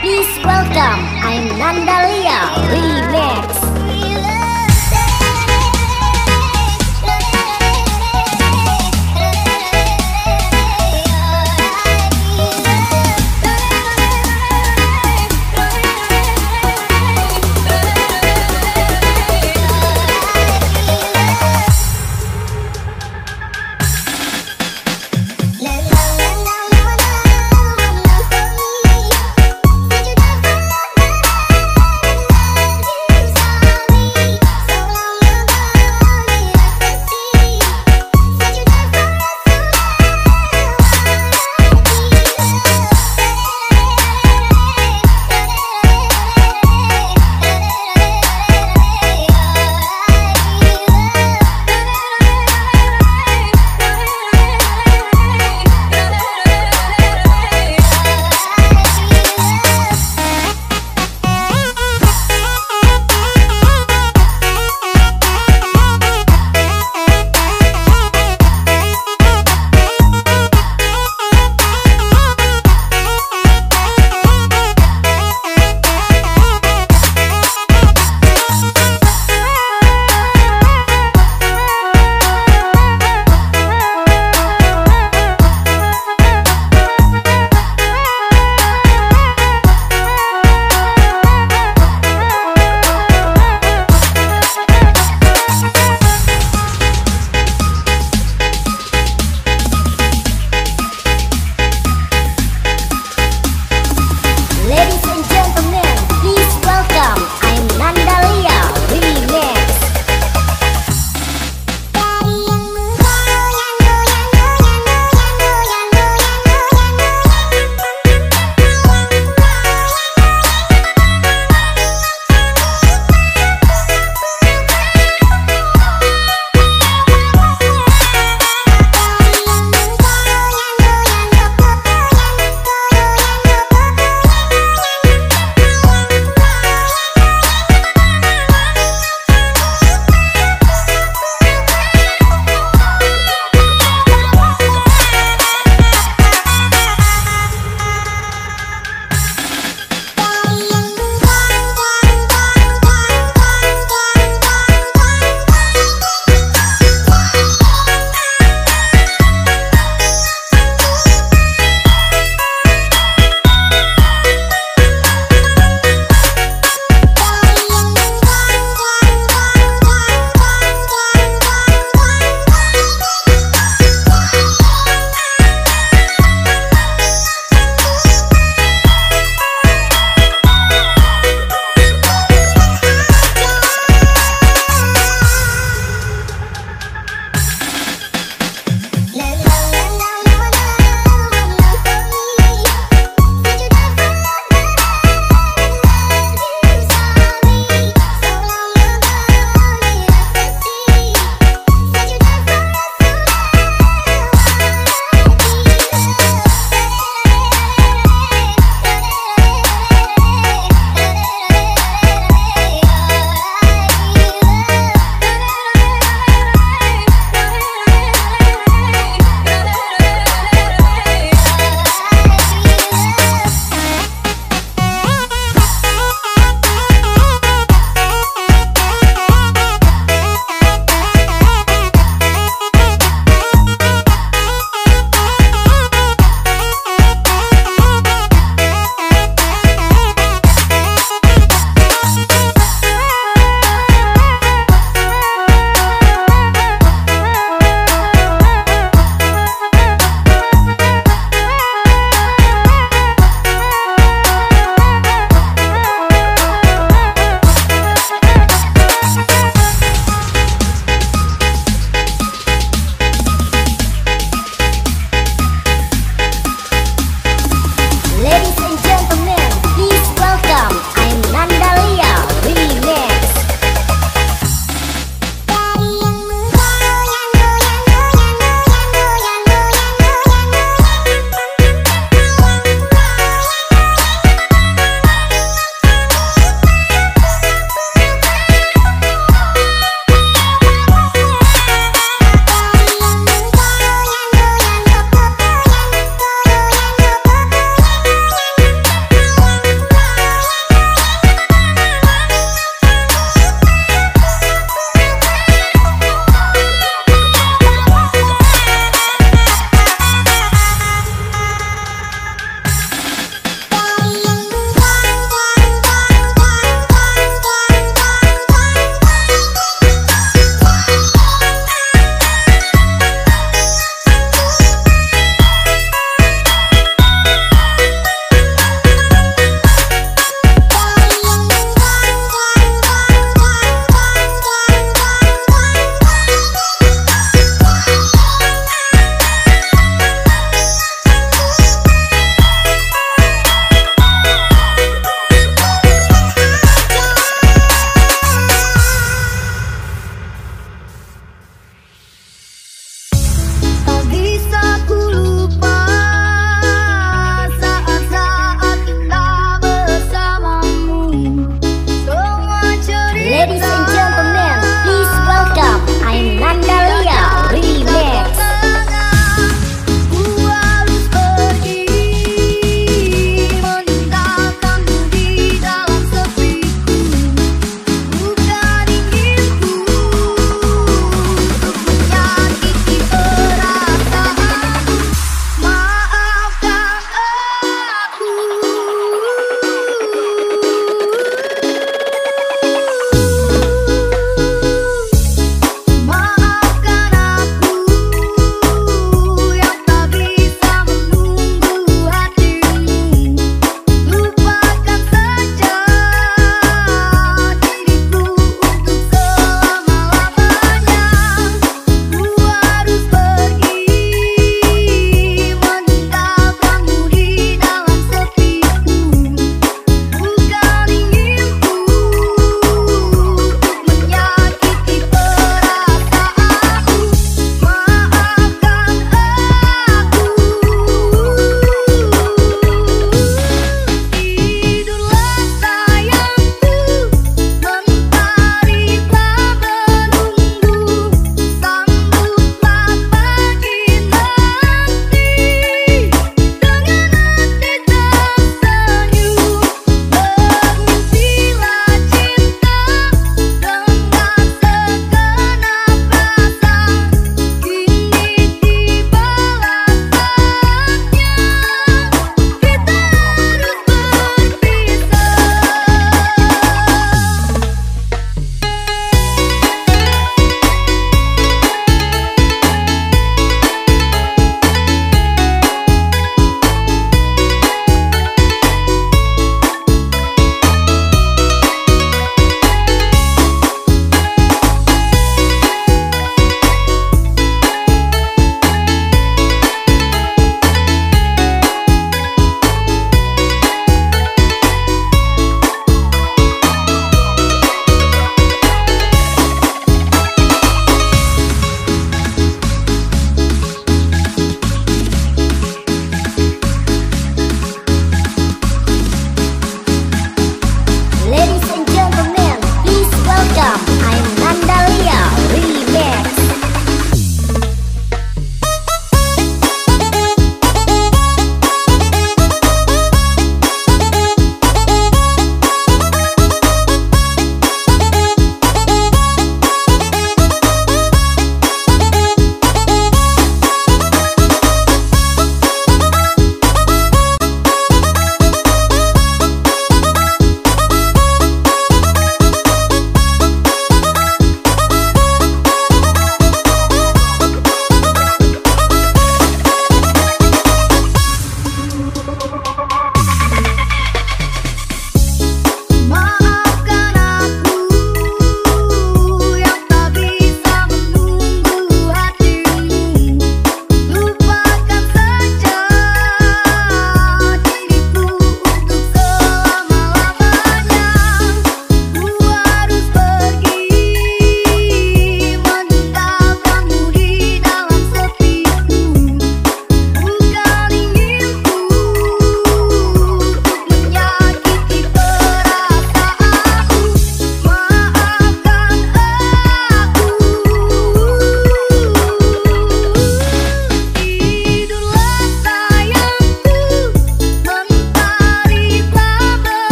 Please welcome, I'm Nandalia Remix.